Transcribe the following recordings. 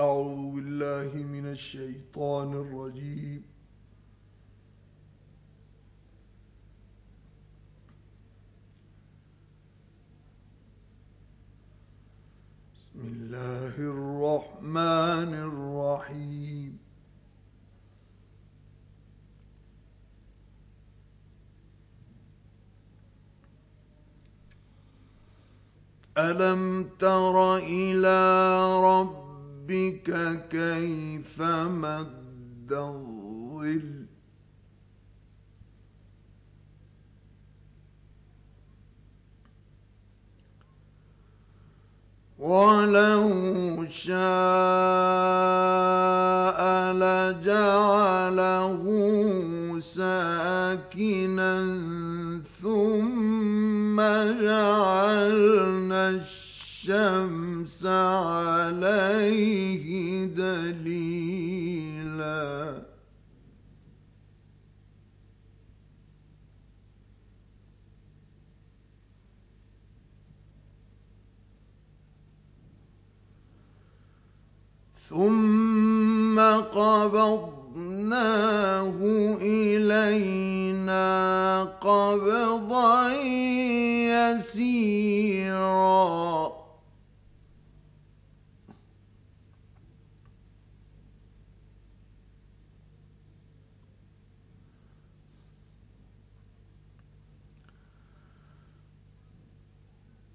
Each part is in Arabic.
أعوذ بالله من الشيطان الرجيم. بسم الله الرحمن الرحيم. ألم تر إلى ربك كيف مد الظل؟ ولو شاء لجعله ساكنا ثم جعلنا الشمس عليه دليلاً. ثم قبضناه إلينا قبضا يسيرا.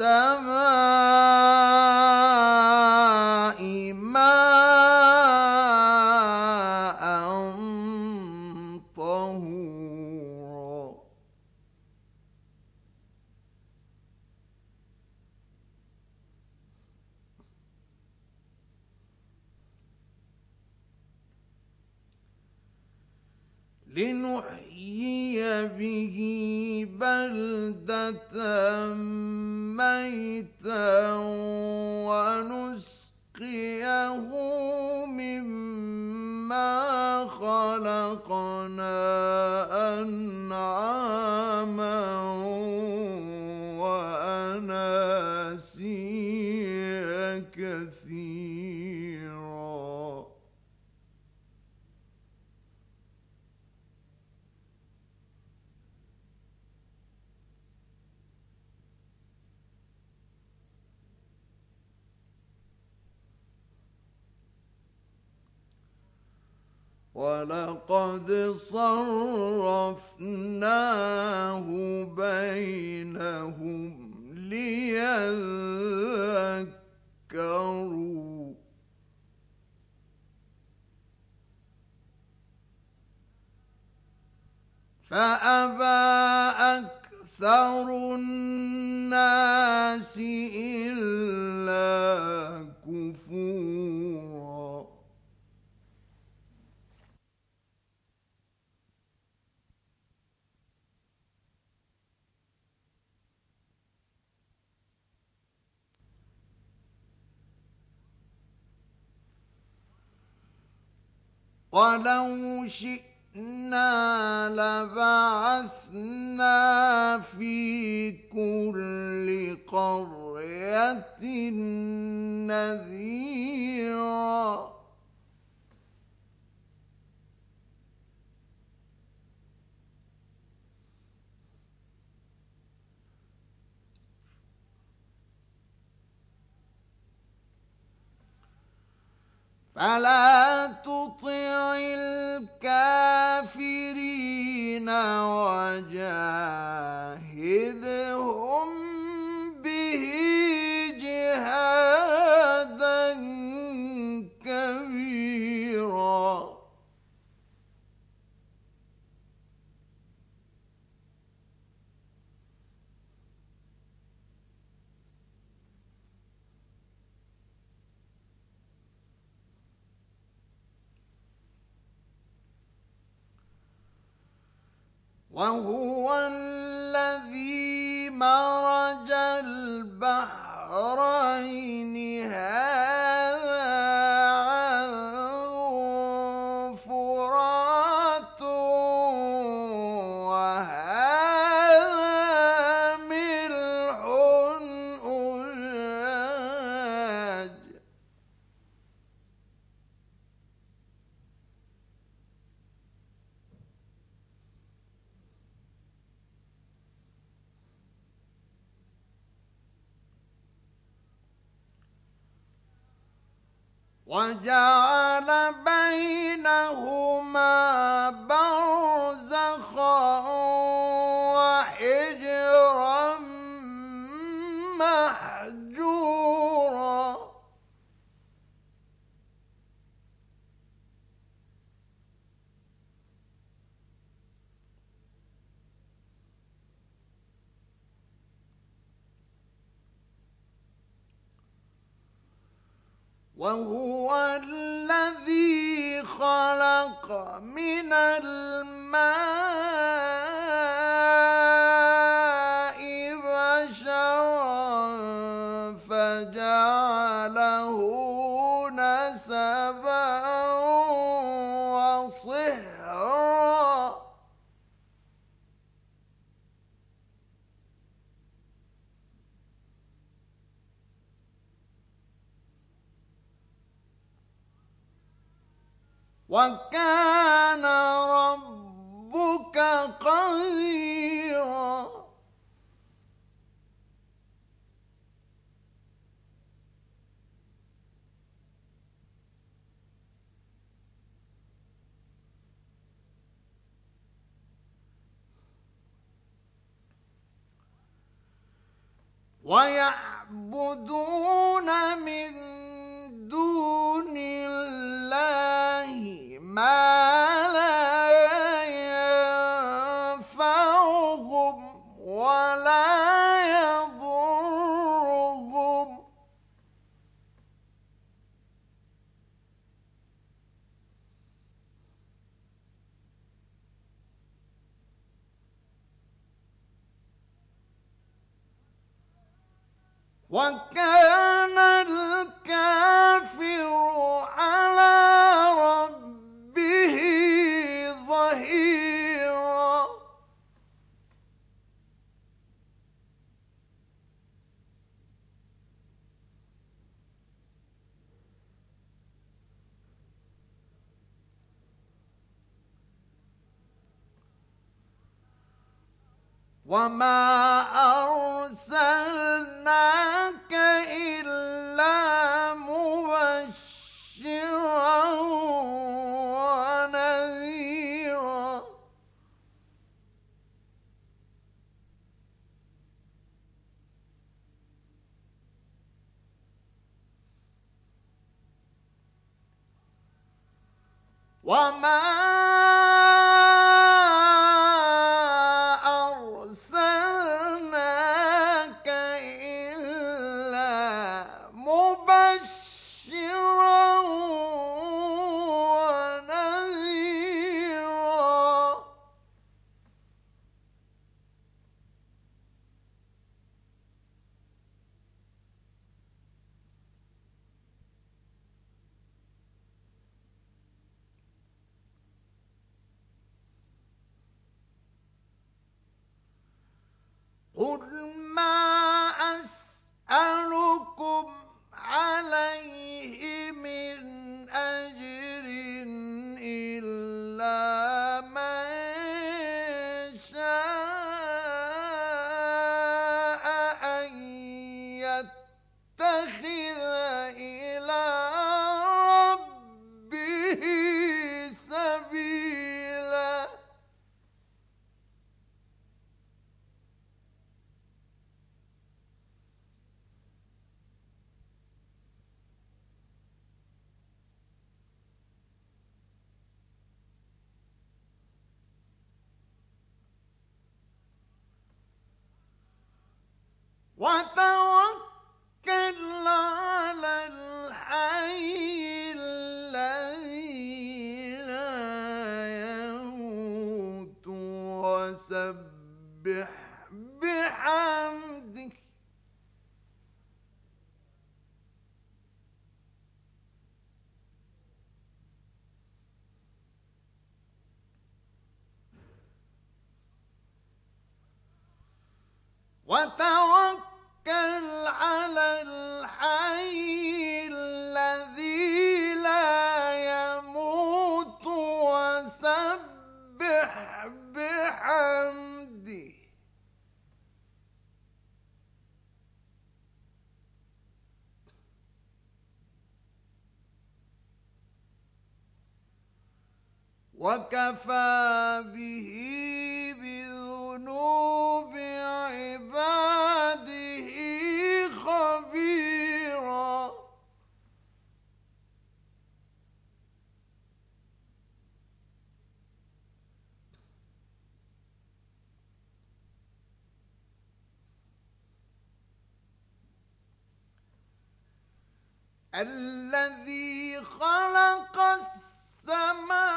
السماء لنحيي به بلدة ميتا ونسقيه مما خلقنا أنعاما وأناسيا كثيرا ولقد صرفناه بينهم ليذكروا. فأبى أكثر الناس إلا كفورا ولو شئنا لبعثنا في كل قرية نذيرا. فلا تؤمن وجاء وهو الذي خلق من الماء. ويعبدون من One Wama فسبح بحمدك وتوكل وكفى به بذنوب عباده خبيرا الذي خلق السماء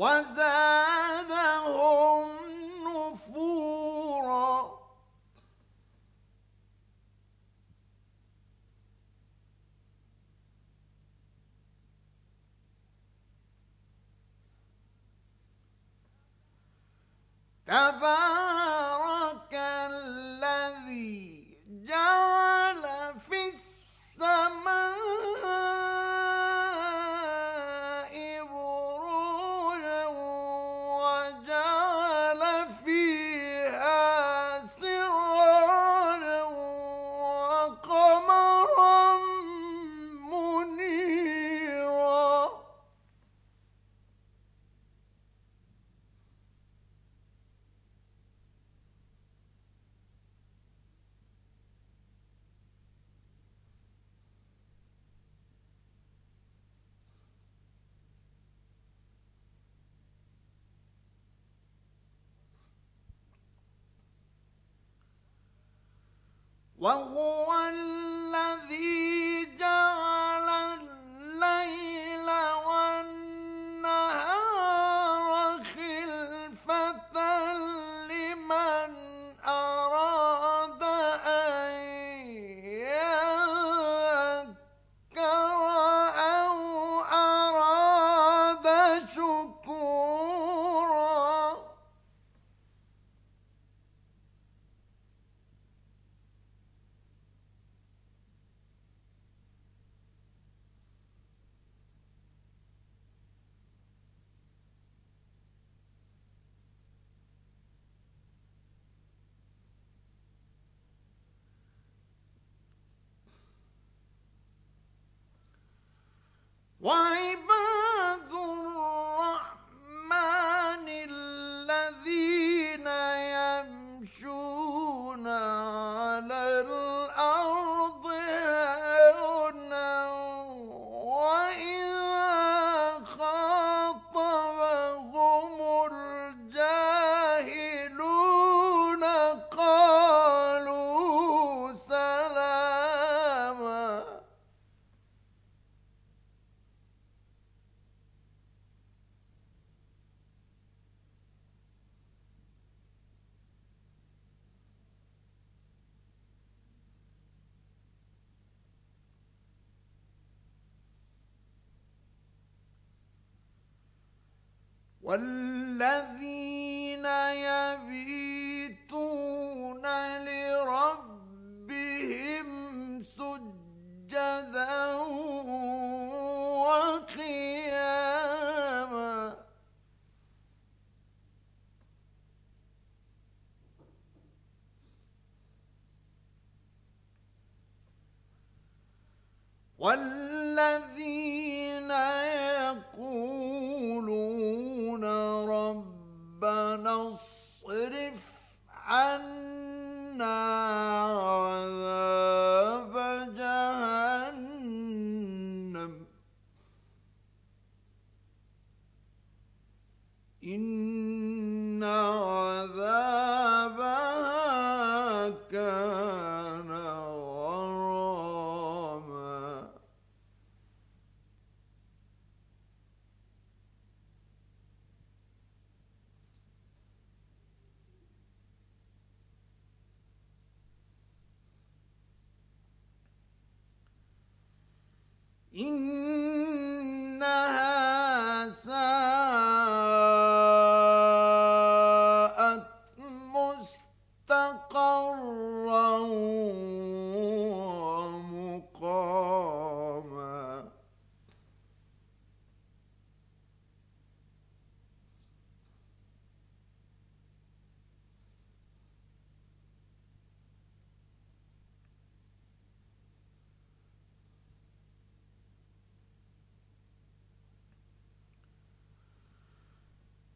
وزادهم نفورا. تبارك Why? والذين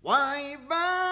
Why, by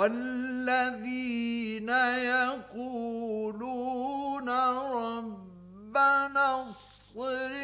والذين يقولون ربنا اصرف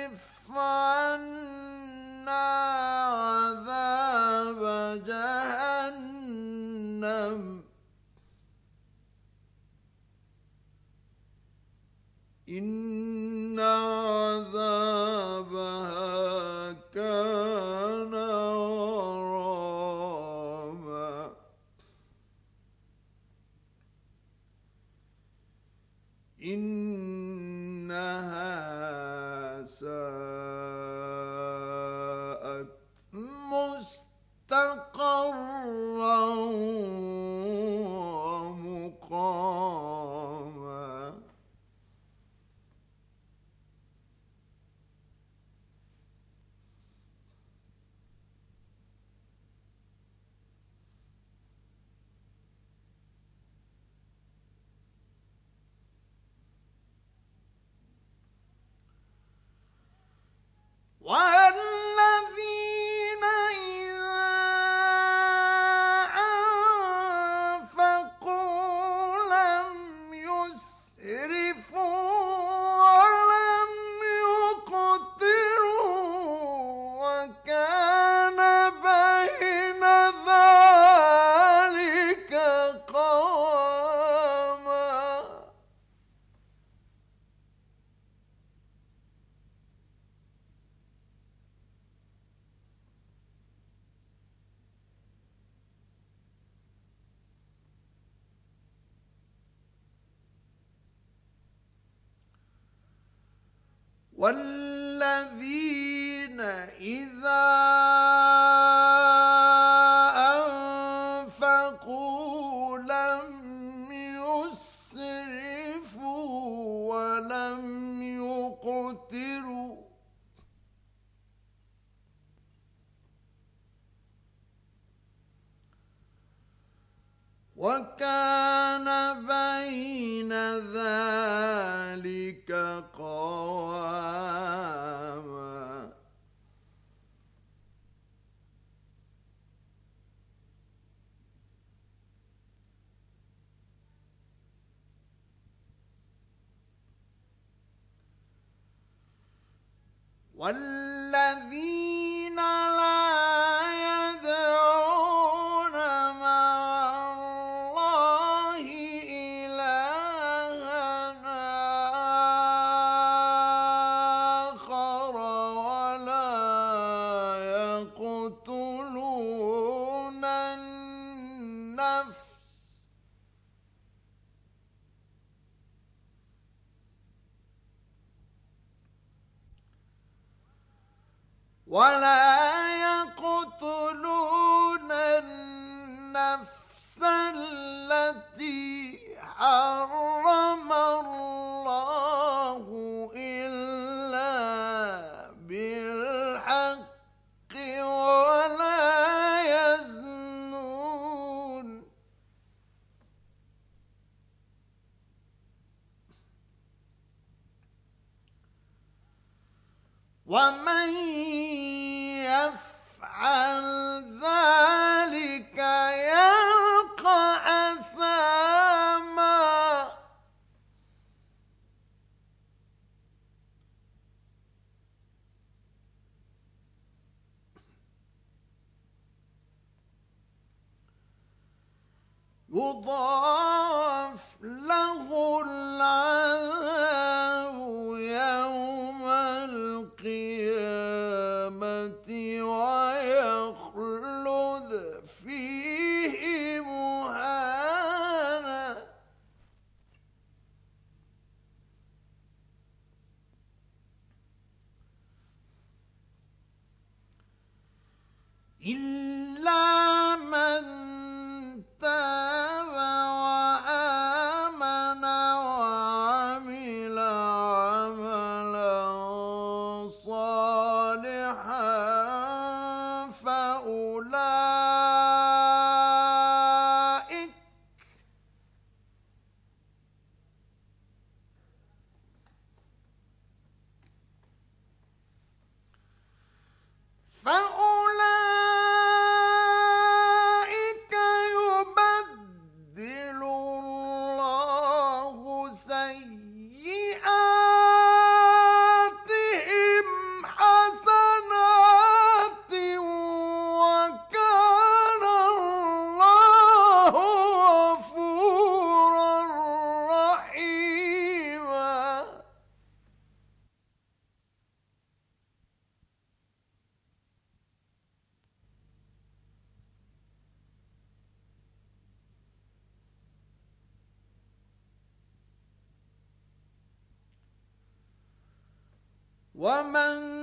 ومن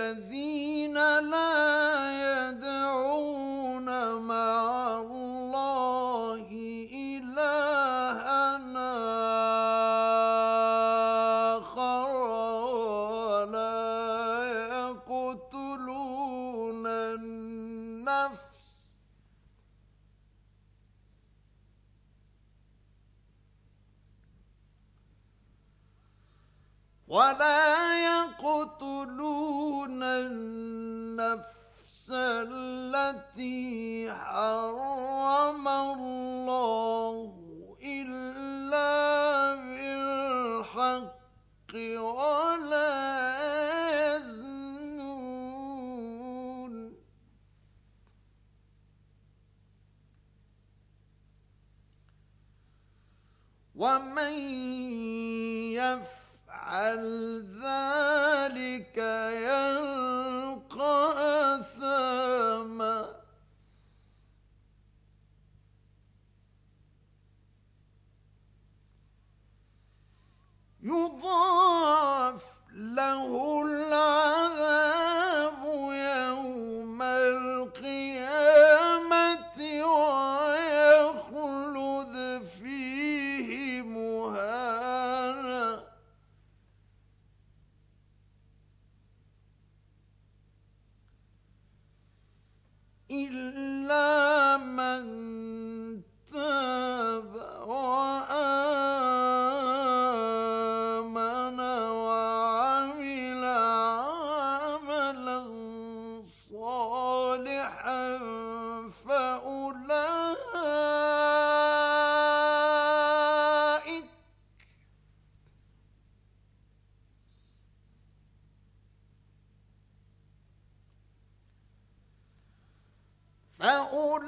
والذين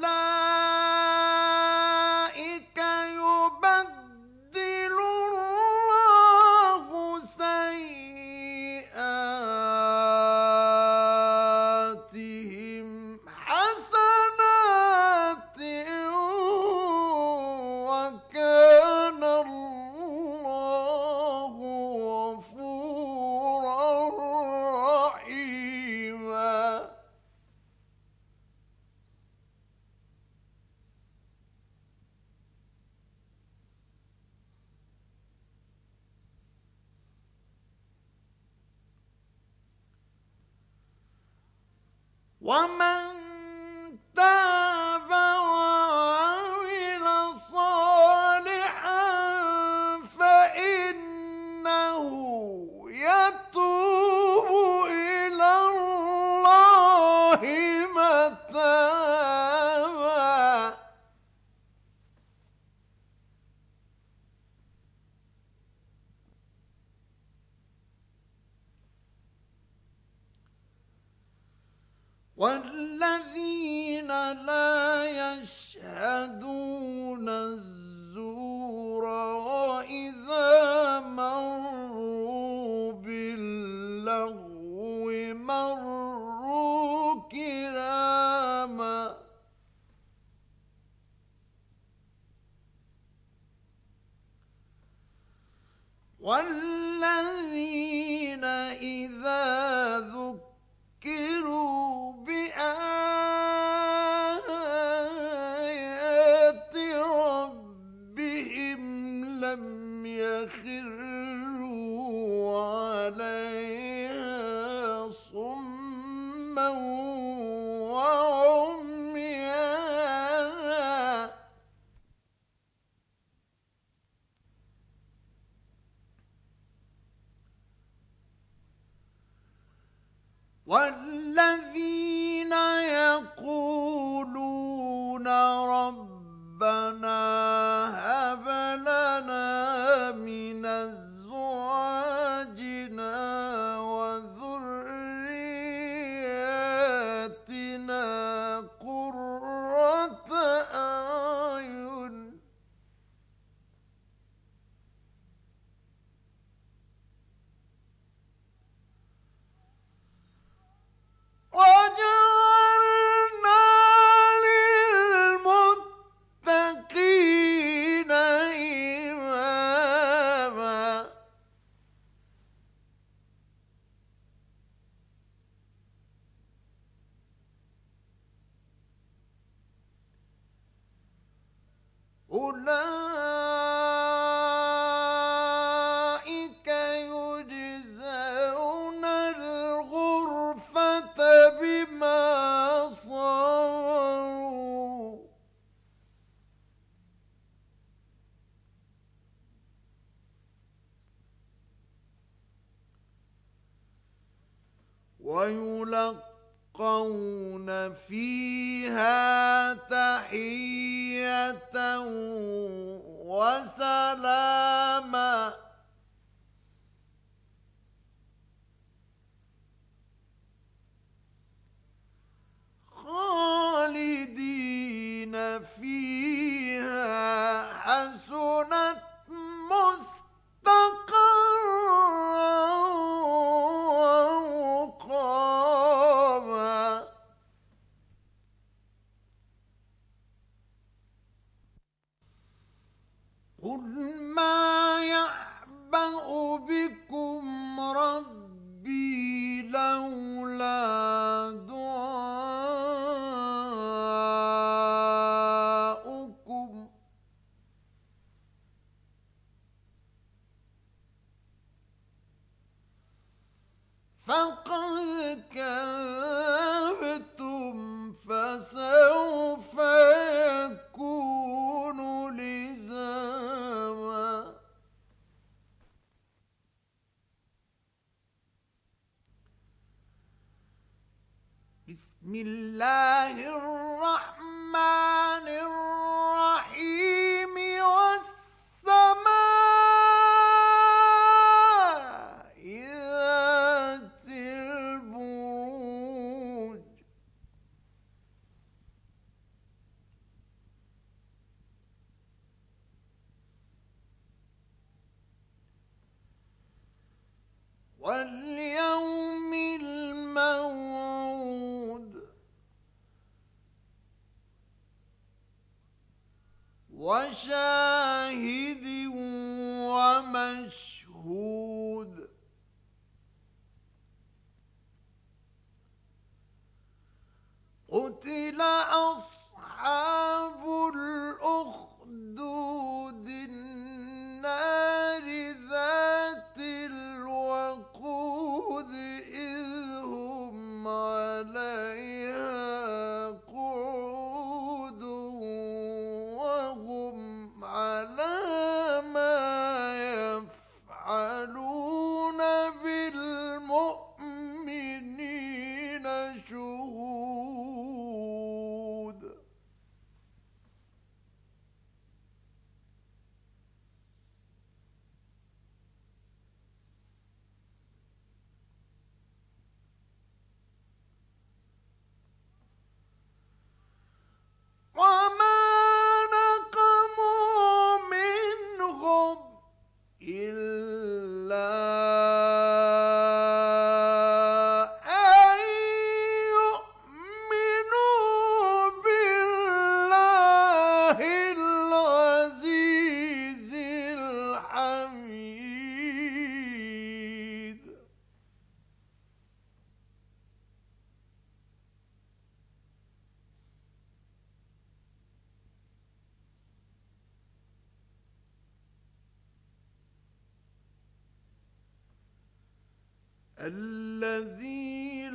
Lord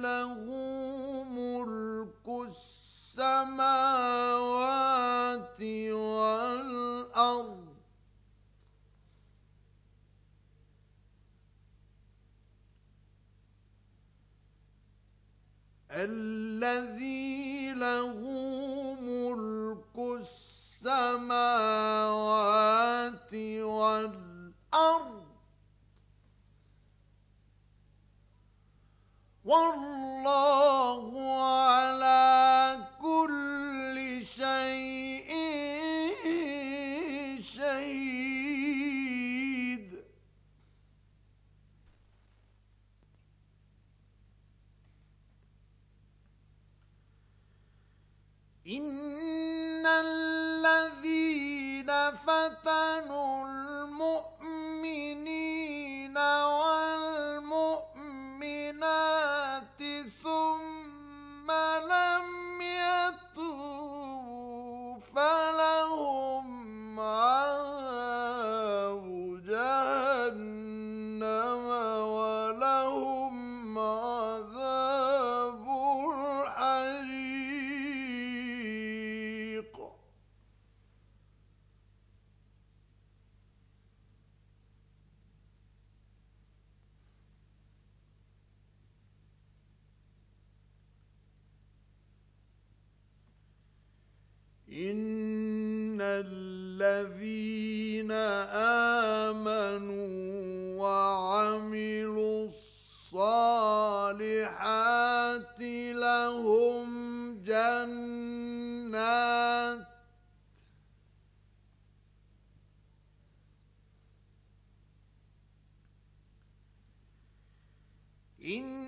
له ملك السماوات والأرض. الذي له ملك السماوات والأرض. والله على كل شيء شهيد. إن الذين فتنوا ان الذين امنوا وعملوا الصالحات لهم جنات إن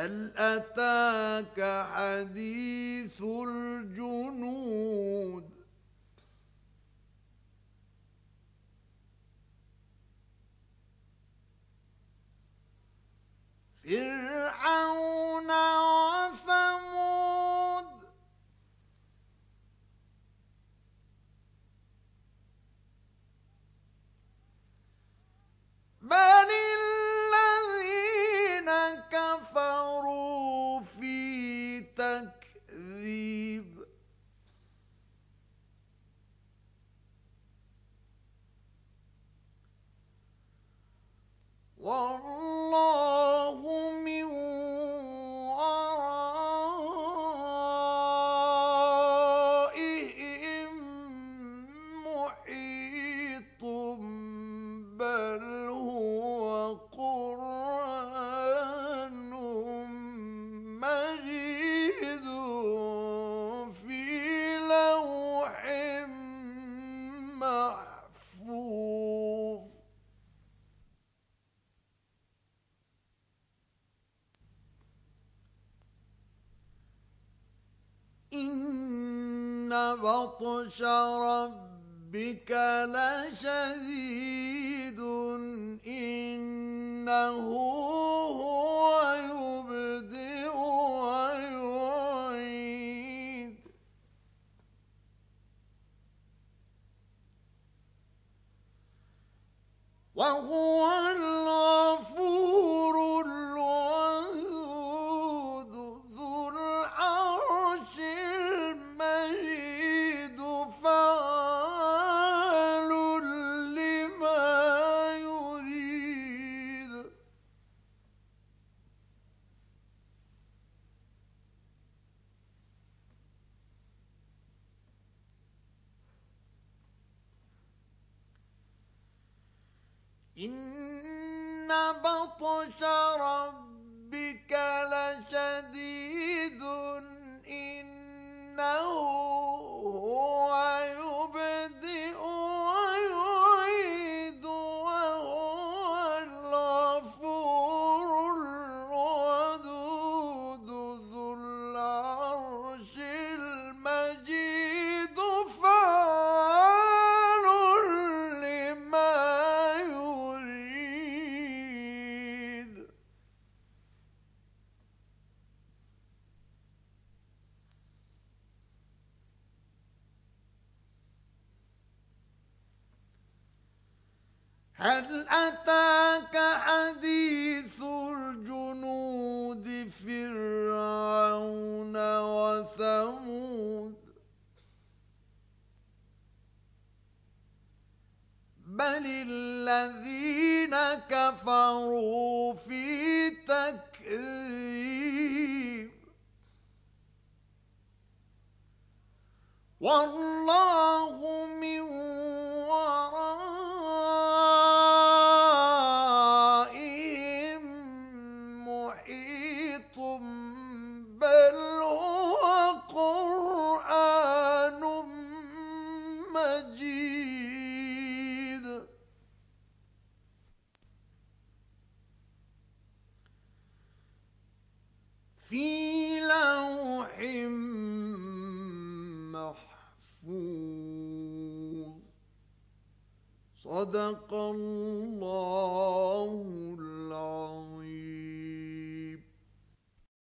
هل أتاك حديث الجنود؟ فرعون إن بطش ربك لشديد إنه هو يبدئ ويعيد وهو